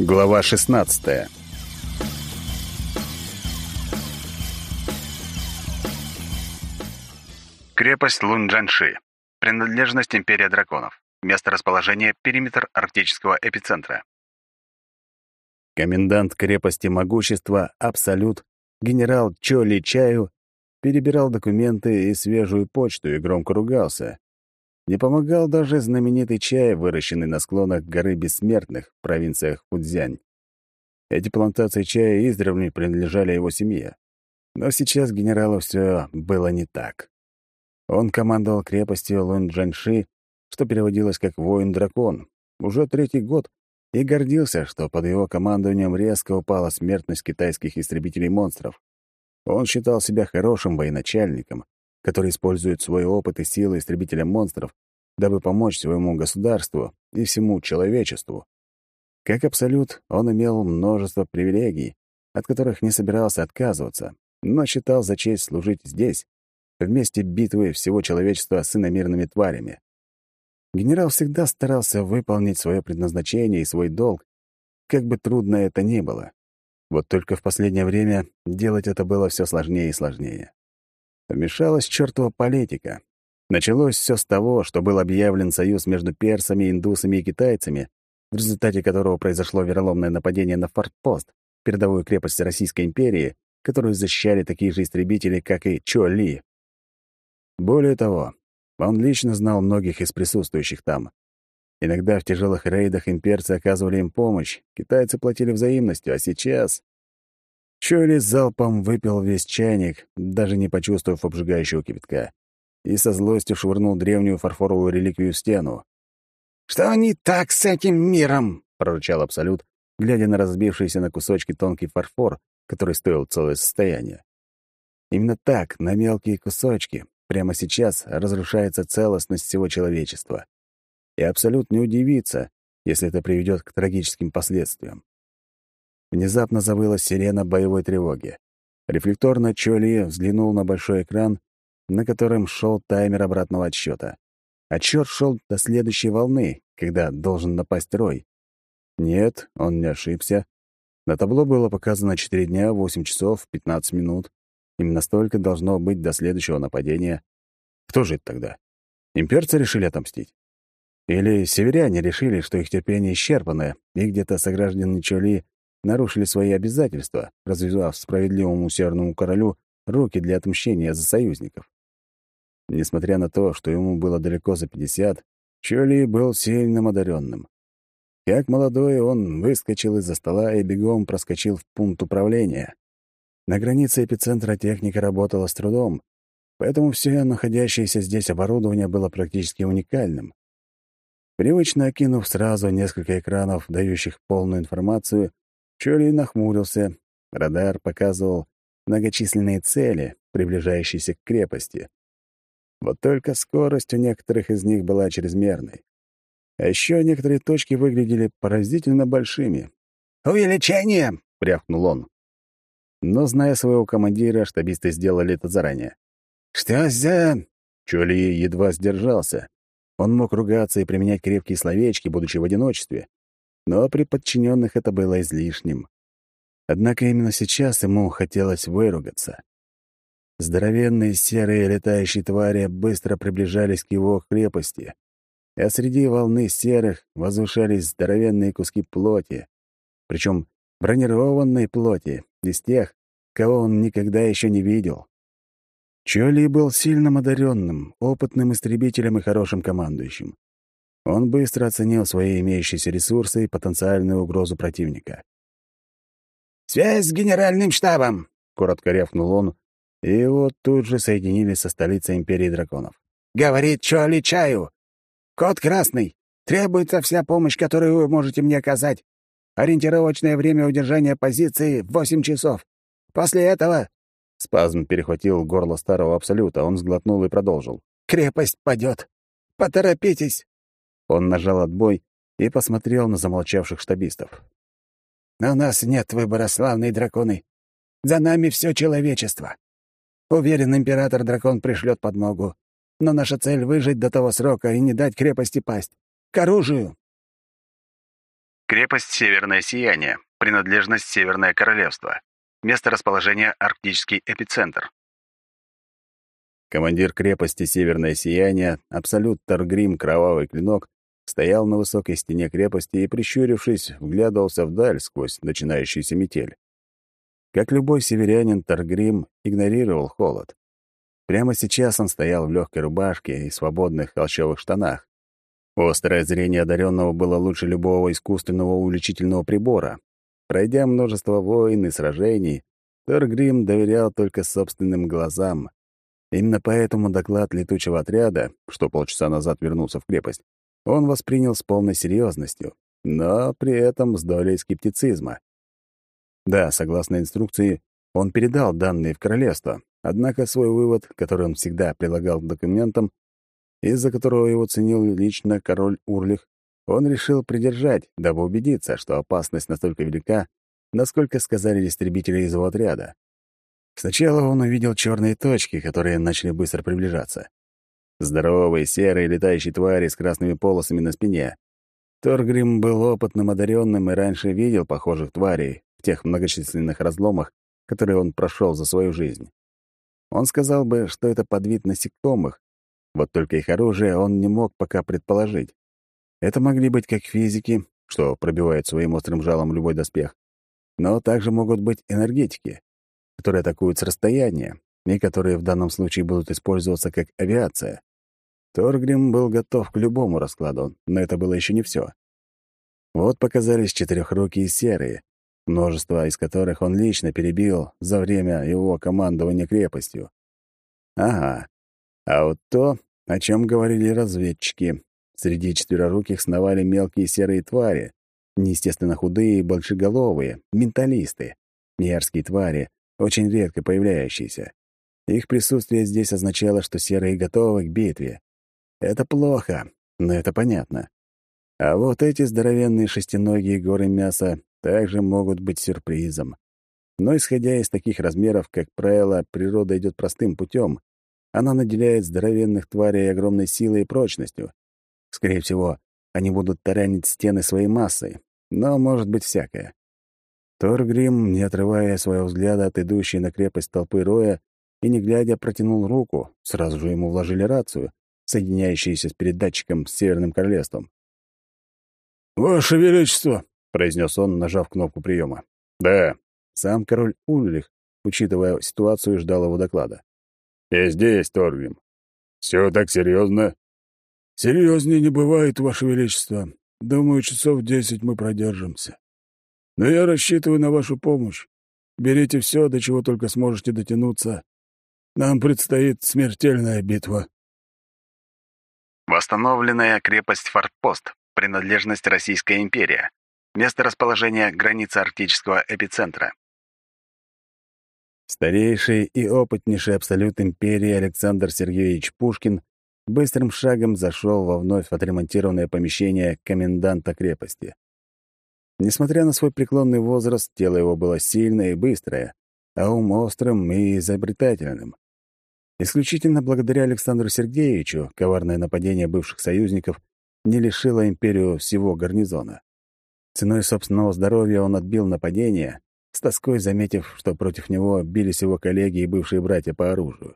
Глава 16. Крепость Лунджанши. Принадлежность Империя драконов. Место расположения — периметр арктического эпицентра. Комендант крепости Могущества Абсолют, генерал Чоли Чаю, перебирал документы и свежую почту и громко ругался. Не помогал даже знаменитый чай, выращенный на склонах горы Бессмертных в провинциях Худзянь. Эти плантации чая издревле принадлежали его семье. Но сейчас генералу все было не так. Он командовал крепостью Лунджанши, что переводилось как «воин-дракон», уже третий год и гордился, что под его командованием резко упала смертность китайских истребителей монстров. Он считал себя хорошим военачальником, который использует свой опыт и силы истребителя монстров, дабы помочь своему государству и всему человечеству. Как абсолют, он имел множество привилегий, от которых не собирался отказываться, но считал за честь служить здесь, в месте битвы всего человечества с иномирными тварями. Генерал всегда старался выполнить свое предназначение и свой долг, как бы трудно это ни было. Вот только в последнее время делать это было все сложнее и сложнее. Вмешалась чертова политика. Началось все с того, что был объявлен союз между персами, индусами и китайцами, в результате которого произошло вероломное нападение на фортпост, передовую крепость Российской империи, которую защищали такие же истребители, как и Чо Ли. Более того, он лично знал многих из присутствующих там. Иногда в тяжелых рейдах имперцы оказывали им помощь, китайцы платили взаимностью, а сейчас... Чоли залпом выпил весь чайник, даже не почувствовав обжигающего кипятка, и со злостью швырнул древнюю фарфоровую реликвию в стену. «Что не так с этим миром?» — прорычал Абсолют, глядя на разбившийся на кусочки тонкий фарфор, который стоил целое состояние. Именно так, на мелкие кусочки, прямо сейчас разрушается целостность всего человечества. И Абсолют не удивится, если это приведет к трагическим последствиям. Внезапно завыла сирена боевой тревоги. Рефлекторно Чоли взглянул на большой экран, на котором шел таймер обратного отсчета. Отсчет шел до следующей волны, когда должен напасть Рой. Нет, он не ошибся. На табло было показано 4 дня, 8 часов, 15 минут. Именно столько должно быть до следующего нападения. Кто же это тогда? Имперцы решили отомстить? Или северяне решили, что их терпение исчерпано, и где-то сограждане Чоли нарушили свои обязательства, развязав справедливому северному королю руки для отмщения за союзников. Несмотря на то, что ему было далеко за пятьдесят, Чоли был сильным одаренным. Как молодой, он выскочил из-за стола и бегом проскочил в пункт управления. На границе эпицентра техника работала с трудом, поэтому все находящееся здесь оборудование было практически уникальным. Привычно окинув сразу несколько экранов, дающих полную информацию, Чоли нахмурился. Радар показывал многочисленные цели, приближающиеся к крепости. Вот только скорость у некоторых из них была чрезмерной. А еще некоторые точки выглядели поразительно большими. «Увеличение!» — пряхнул он. Но, зная своего командира, штабисты сделали это заранее. «Что за...» Чоли едва сдержался. Он мог ругаться и применять крепкие словечки, будучи в одиночестве но при подчиненных это было излишним. Однако именно сейчас ему хотелось выругаться. Здоровенные серые летающие твари быстро приближались к его крепости, а среди волны серых возвышались здоровенные куски плоти, причем бронированной плоти, из тех, кого он никогда еще не видел. Чоли был сильным одаренным, опытным истребителем и хорошим командующим. Он быстро оценил свои имеющиеся ресурсы и потенциальную угрозу противника. «Связь с генеральным штабом!» — коротко рявкнул он, и его тут же соединили со столицей Империи Драконов. «Говорит Чоли Чаю! Код красный! Требуется вся помощь, которую вы можете мне оказать. Ориентировочное время удержания позиции — восемь часов. После этого...» Спазм перехватил горло старого Абсолюта, он сглотнул и продолжил. «Крепость падет. Поторопитесь!» Он нажал отбой и посмотрел на замолчавших штабистов. «У нас нет выбора, славные драконы. За нами все человечество. Уверен, император-дракон пришлет подмогу. Но наша цель — выжить до того срока и не дать крепости пасть. К оружию!» Крепость Северное Сияние. Принадлежность Северное Королевство. Место расположения Арктический эпицентр. Командир крепости Северное Сияние, Абсолют Таргрим Кровавый Клинок, стоял на высокой стене крепости и, прищурившись, вглядывался вдаль сквозь начинающуюся метель. Как любой северянин, Таргрим игнорировал холод. Прямо сейчас он стоял в легкой рубашке и свободных холщовых штанах. Острое зрение одаренного было лучше любого искусственного увеличительного прибора. Пройдя множество войн и сражений, Таргрим доверял только собственным глазам. Именно поэтому доклад летучего отряда, что полчаса назад вернулся в крепость, он воспринял с полной серьезностью, но при этом с долей скептицизма. Да, согласно инструкции, он передал данные в королевство, однако свой вывод, который он всегда прилагал к документам, из-за которого его ценил лично король Урлих, он решил придержать, дабы убедиться, что опасность настолько велика, насколько сказали истребители из его отряда. Сначала он увидел черные точки, которые начали быстро приближаться. Здоровые, серые, летающие твари с красными полосами на спине. Торгрим был опытным одаренным и раньше видел похожих тварей в тех многочисленных разломах, которые он прошел за свою жизнь. Он сказал бы, что это подвид насекомых, вот только их оружие он не мог пока предположить. Это могли быть как физики, что пробивают своим острым жалом любой доспех, но также могут быть энергетики, которые атакуют с расстояния и которые в данном случае будут использоваться как авиация. Торгрим был готов к любому раскладу, но это было еще не все. Вот показались четырехрукие серые, множество из которых он лично перебил за время его командования крепостью. Ага. А вот то, о чем говорили разведчики. Среди четвероруких сновали мелкие серые твари, неестественно худые и большеголовые, менталисты, мерзкие твари, очень редко появляющиеся. Их присутствие здесь означало, что серые готовы к битве. Это плохо, но это понятно. А вот эти здоровенные шестиногие горы мяса также могут быть сюрпризом. Но исходя из таких размеров, как правило, природа идет простым путем. Она наделяет здоровенных тварей огромной силой и прочностью. Скорее всего, они будут таранить стены своей массой, но может быть всякое. Торгрим, не отрывая своего взгляда от идущей на крепость толпы Роя, и, не глядя, протянул руку, сразу же ему вложили рацию, соединяющиеся с передатчиком с Северным Королевством. «Ваше Величество!» — произнес он, нажав кнопку приема. «Да». Сам король Ульрих, учитывая ситуацию, ждал его доклада. «Я здесь, Торгрим. Все так серьезно?» «Серьезнее не бывает, Ваше Величество. Думаю, часов десять мы продержимся. Но я рассчитываю на вашу помощь. Берите все, до чего только сможете дотянуться. Нам предстоит смертельная битва». Восстановленная крепость Фортпост. Принадлежность Российская империя. Место расположения — граница арктического эпицентра. Старейший и опытнейший абсолют империи Александр Сергеевич Пушкин быстрым шагом зашел во вновь отремонтированное помещение коменданта крепости. Несмотря на свой преклонный возраст, тело его было сильное и быстрое, а ум острым и изобретательным. Исключительно благодаря Александру Сергеевичу коварное нападение бывших союзников не лишило империю всего гарнизона. Ценой собственного здоровья он отбил нападение, с тоской заметив, что против него бились его коллеги и бывшие братья по оружию.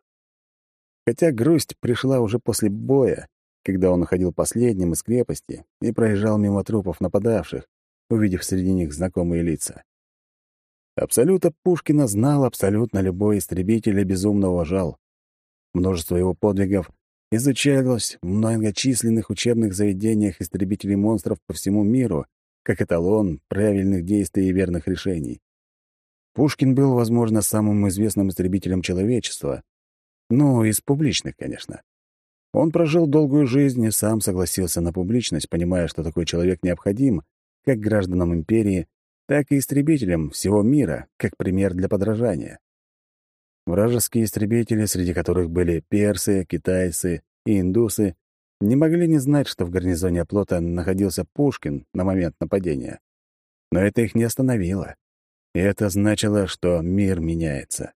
Хотя грусть пришла уже после боя, когда он уходил последним из крепости и проезжал мимо трупов нападавших, увидев среди них знакомые лица. Абсолюта Пушкина знал абсолютно любой истребитель и безумно уважал. Множество его подвигов изучалось в многочисленных учебных заведениях истребителей монстров по всему миру как эталон правильных действий и верных решений. Пушкин был, возможно, самым известным истребителем человечества. Ну, из публичных, конечно. Он прожил долгую жизнь и сам согласился на публичность, понимая, что такой человек необходим как гражданам империи, так и истребителям всего мира, как пример для подражания. Вражеские истребители, среди которых были персы, китайцы и индусы, не могли не знать, что в гарнизоне оплота находился Пушкин на момент нападения. Но это их не остановило. И это значило, что мир меняется.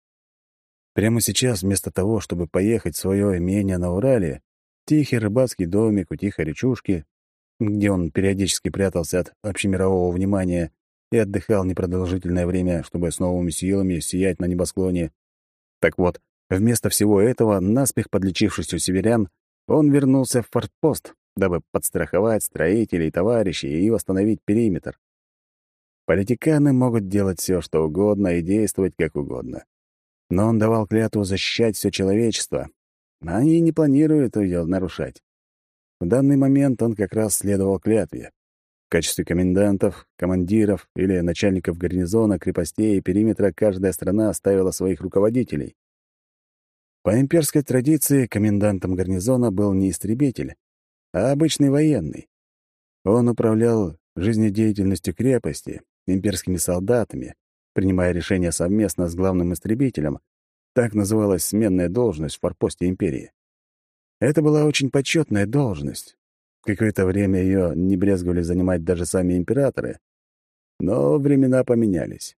Прямо сейчас, вместо того, чтобы поехать в свое имение на Урале, тихий рыбацкий домик у тихой речушки, где он периодически прятался от общемирового внимания и отдыхал непродолжительное время, чтобы с новыми силами сиять на небосклоне. Так вот, вместо всего этого, наспех подлечившись у северян, он вернулся в фортпост, дабы подстраховать строителей, товарищей и восстановить периметр. Политиканы могут делать все, что угодно и действовать как угодно. Но он давал клятву защищать все человечество. Они не планируют ее нарушать. В данный момент он как раз следовал клятве. В качестве комендантов, командиров или начальников гарнизона, крепостей и периметра каждая страна оставила своих руководителей. По имперской традиции комендантом гарнизона был не истребитель, а обычный военный. Он управлял жизнедеятельностью крепости, имперскими солдатами, принимая решения совместно с главным истребителем. Так называлась сменная должность в форпосте империи. Это была очень почетная должность. Какое-то время ее не брезговали занимать даже сами императоры. Но времена поменялись.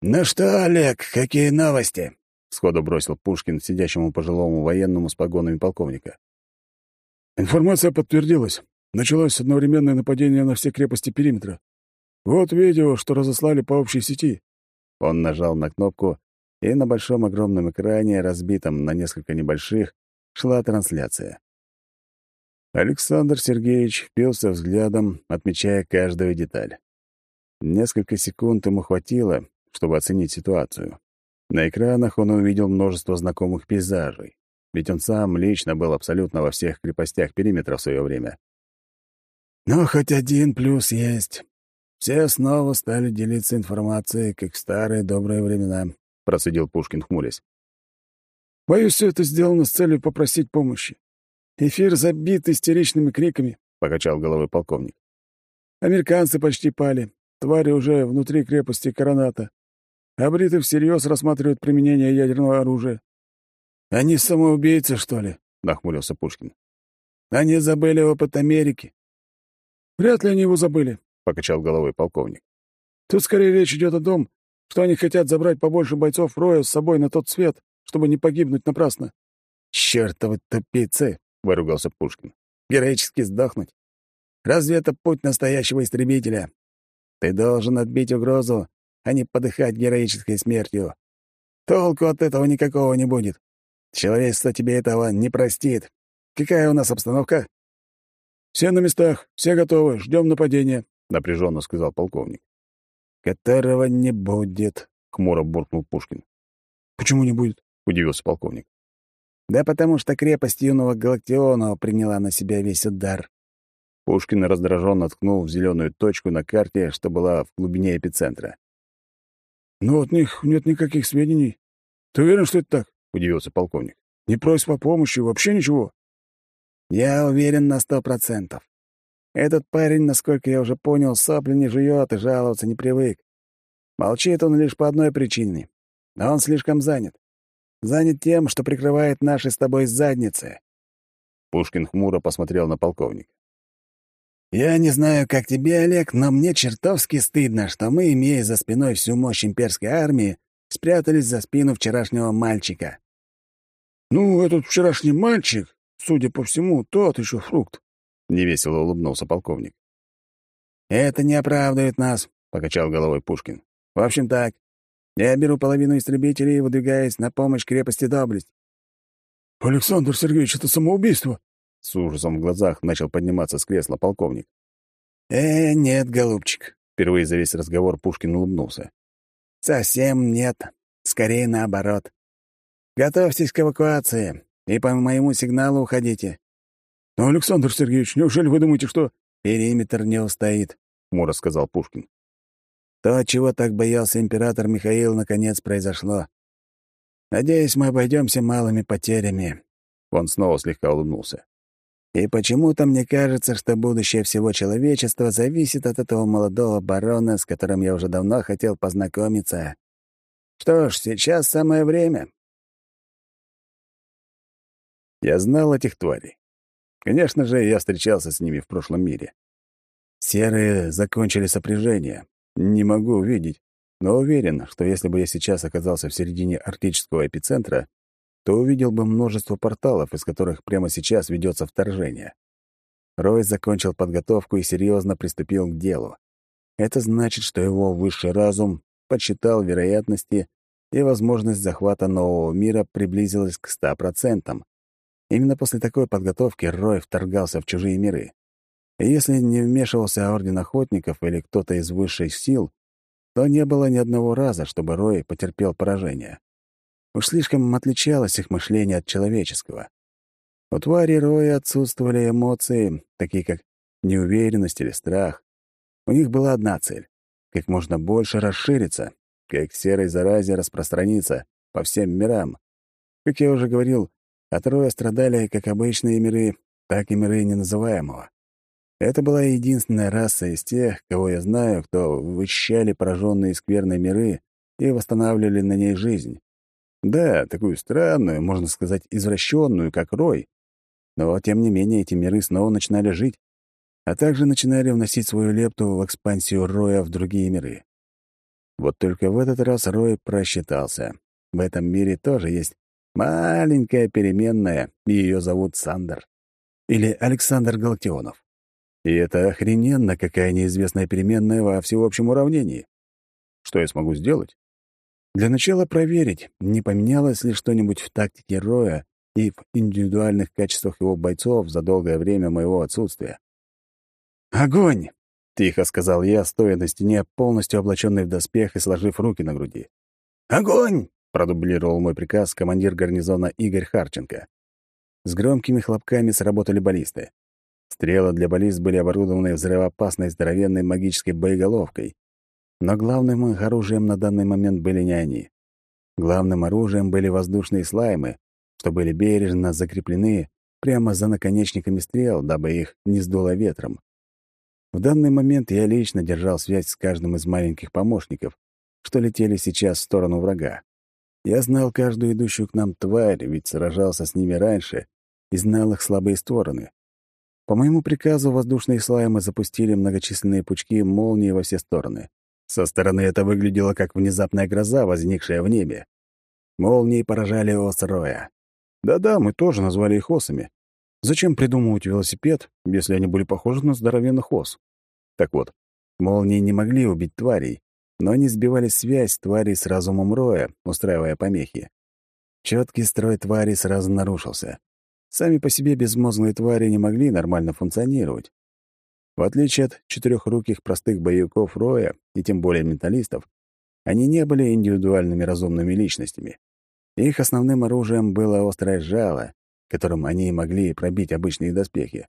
«Ну что, Олег, какие новости?» — сходу бросил Пушкин сидящему пожилому военному с погонами полковника. «Информация подтвердилась. Началось одновременное нападение на все крепости периметра. Вот видео, что разослали по общей сети». Он нажал на кнопку, и на большом огромном экране, разбитом на несколько небольших, шла трансляция. Александр Сергеевич впился взглядом, отмечая каждую деталь. Несколько секунд ему хватило, чтобы оценить ситуацию. На экранах он увидел множество знакомых пейзажей, ведь он сам лично был абсолютно во всех крепостях периметра в свое время. «Но хоть один плюс есть. Все снова стали делиться информацией, как в старые добрые времена», — процедил Пушкин, хмурясь. «Боюсь, все это сделано с целью попросить помощи. Эфир забит истеричными криками», — покачал головой полковник. «Американцы почти пали. Твари уже внутри крепости Короната. А бриты всерьез рассматривают применение ядерного оружия». «Они самоубийцы, что ли?» — нахмурился Пушкин. «Они забыли опыт Америки». «Вряд ли они его забыли», — покачал головой полковник. «Тут скорее речь идет о том, что они хотят забрать побольше бойцов Роя с собой на тот свет, чтобы не погибнуть напрасно. «Чёртовы тупицы!» — выругался Пушкин. «Героически сдохнуть. Разве это путь настоящего истребителя? Ты должен отбить угрозу, а не подыхать героической смертью. Толку от этого никакого не будет. Человечество тебе этого не простит. Какая у нас обстановка?» «Все на местах, все готовы, ждем нападения», — напряженно сказал полковник которого не будет», — хмуро буркнул Пушкин. «Почему не будет?» — удивился полковник. «Да потому что крепость юного Галактионова приняла на себя весь удар». Пушкин раздраженно ткнул в зеленую точку на карте, что была в глубине эпицентра. «Но от них нет никаких сведений. Ты уверен, что это так?» — удивился полковник. «Не просьб о помощи, вообще ничего?» «Я уверен на сто процентов. Этот парень, насколько я уже понял, сопли не жует и жаловаться не привык. Молчит он лишь по одной причине. Он слишком занят. Занят тем, что прикрывает наши с тобой задницы. Пушкин хмуро посмотрел на полковника. «Я не знаю, как тебе, Олег, но мне чертовски стыдно, что мы, имея за спиной всю мощь имперской армии, спрятались за спину вчерашнего мальчика». «Ну, этот вчерашний мальчик, судя по всему, тот еще фрукт. — невесело улыбнулся полковник. «Это не оправдывает нас», — покачал головой Пушкин. «В общем так, я беру половину истребителей и выдвигаюсь на помощь крепости Доблесть». «Александр Сергеевич, это самоубийство!» С ужасом в глазах начал подниматься с кресла полковник. «Э, нет, голубчик», — впервые за весь разговор Пушкин улыбнулся. «Совсем нет. Скорее наоборот. Готовьтесь к эвакуации, и по моему сигналу уходите. «Но, Александр Сергеевич, неужели вы думаете, что...» «Периметр не устоит», — хмуро сказал Пушкин. «То, чего так боялся император Михаил, наконец произошло. Надеюсь, мы обойдемся малыми потерями». Он снова слегка улыбнулся. «И почему-то мне кажется, что будущее всего человечества зависит от этого молодого барона, с которым я уже давно хотел познакомиться. Что ж, сейчас самое время». Я знал этих тварей. Конечно же, я встречался с ними в прошлом мире. Серые закончили сопряжение. Не могу увидеть, но уверен, что если бы я сейчас оказался в середине арктического эпицентра, то увидел бы множество порталов, из которых прямо сейчас ведется вторжение. Рой закончил подготовку и серьезно приступил к делу. Это значит, что его высший разум подсчитал вероятности, и возможность захвата нового мира приблизилась к ста процентам. Именно после такой подготовки Рой вторгался в чужие миры. И если не вмешивался Орден Охотников или кто-то из высших сил, то не было ни одного раза, чтобы Рой потерпел поражение. Уж слишком отличалось их мышление от человеческого. У твари Роя отсутствовали эмоции, такие как неуверенность или страх. У них была одна цель — как можно больше расшириться, как серой заразе распространиться по всем мирам. Как я уже говорил, от Роя страдали как обычные миры, так и миры неназываемого. Это была единственная раса из тех, кого я знаю, кто вычищали пораженные скверные миры и восстанавливали на ней жизнь. Да, такую странную, можно сказать, извращенную, как Рой, но, тем не менее, эти миры снова начинали жить, а также начинали вносить свою лепту в экспансию Роя в другие миры. Вот только в этот раз Рой просчитался. В этом мире тоже есть маленькая переменная, и ее зовут Сандер. Или Александр Галактионов. И это охрененно, какая неизвестная переменная во всеобщем уравнении. Что я смогу сделать? Для начала проверить, не поменялось ли что-нибудь в тактике Роя и в индивидуальных качествах его бойцов за долгое время моего отсутствия. «Огонь!» — тихо сказал я, стоя на стене, полностью облаченный в доспех и сложив руки на груди. «Огонь!» — продублировал мой приказ командир гарнизона Игорь Харченко. С громкими хлопками сработали баллисты. Стрелы для баллист были оборудованы взрывоопасной здоровенной магической боеголовкой. Но главным их оружием на данный момент были не они. Главным оружием были воздушные слаймы, что были бережно закреплены прямо за наконечниками стрел, дабы их не сдуло ветром. В данный момент я лично держал связь с каждым из маленьких помощников, что летели сейчас в сторону врага. Я знал каждую идущую к нам тварь, ведь сражался с ними раньше и знал их слабые стороны. По моему приказу воздушные слаймы запустили многочисленные пучки молнии во все стороны. Со стороны это выглядело как внезапная гроза, возникшая в небе. Молнии поражали ос роя. Да-да, мы тоже назвали их осами. Зачем придумывать велосипед, если они были похожи на здоровенных ос? Так вот, молнии не могли убить тварей, но они сбивали связь тварей с разумом Роя, устраивая помехи. Четкий строй тварей сразу нарушился. Сами по себе безмозглые твари не могли нормально функционировать. В отличие от четырехруких простых боевиков Роя, и тем более менталистов, они не были индивидуальными разумными личностями. Их основным оружием было острое жало, которым они могли пробить обычные доспехи.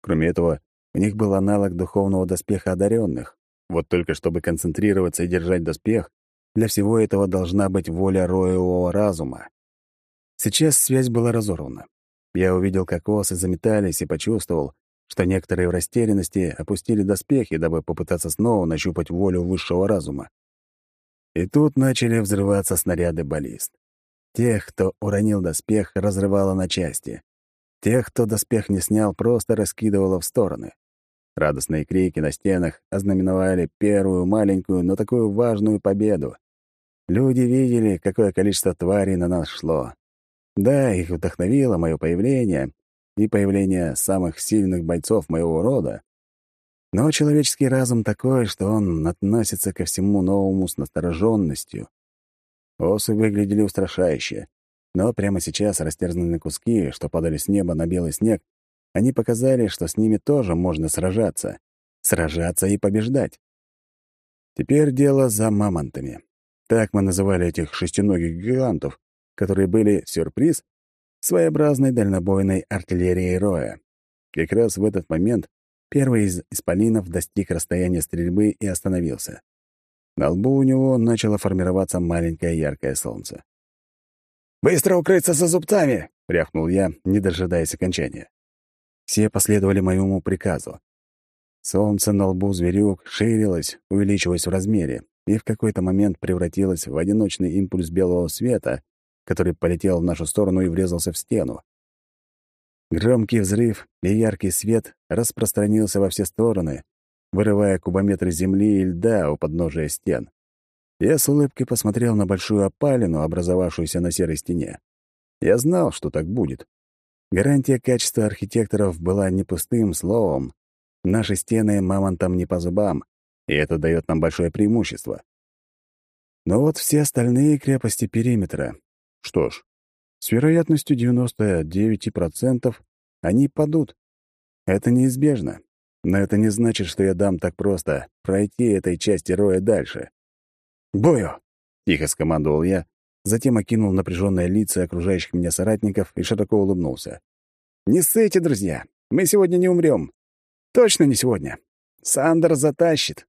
Кроме этого, у них был аналог духовного доспеха одаренных. Вот только чтобы концентрироваться и держать доспех, для всего этого должна быть воля роевого разума. Сейчас связь была разорвана. Я увидел, как осы заметались и почувствовал, что некоторые в растерянности опустили доспехи, дабы попытаться снова нащупать волю высшего разума. И тут начали взрываться снаряды баллист. Тех, кто уронил доспех, разрывало на части. Тех, кто доспех не снял, просто раскидывало в стороны. Радостные крики на стенах ознаменовали первую маленькую, но такую важную победу. Люди видели, какое количество тварей на нас шло. Да, их вдохновило мое появление и появление самых сильных бойцов моего рода. Но человеческий разум такой, что он относится ко всему новому с настороженностью. Осы выглядели устрашающе, но прямо сейчас растерзанные куски, что падали с неба на белый снег, они показали, что с ними тоже можно сражаться. Сражаться и побеждать. Теперь дело за мамонтами. Так мы называли этих шестиногих гигантов, которые были, сюрприз, своеобразной дальнобойной артиллерией Роя. Как раз в этот момент первый из исполинов достиг расстояния стрельбы и остановился. На лбу у него начало формироваться маленькое яркое солнце. «Быстро укрыться за зубцами!» — рявкнул я, не дожидаясь окончания. Все последовали моему приказу. Солнце на лбу зверюк ширилось, увеличиваясь в размере, и в какой-то момент превратилось в одиночный импульс белого света, который полетел в нашу сторону и врезался в стену. Громкий взрыв и яркий свет распространился во все стороны, вырывая кубометры земли и льда у подножия стен. Я с улыбкой посмотрел на большую опалину, образовавшуюся на серой стене. Я знал, что так будет. Гарантия качества архитекторов была не пустым словом. Наши стены мамонтам не по зубам, и это дает нам большое преимущество. Но вот все остальные крепости периметра. Что ж, с вероятностью 99% они падут. Это неизбежно. Но это не значит, что я дам так просто пройти этой части роя дальше. «Бою!» — тихо скомандовал я, затем окинул напряженные лица окружающих меня соратников и широко улыбнулся. «Не ссыте, друзья! Мы сегодня не умрем. Точно не сегодня. Сандер затащит!»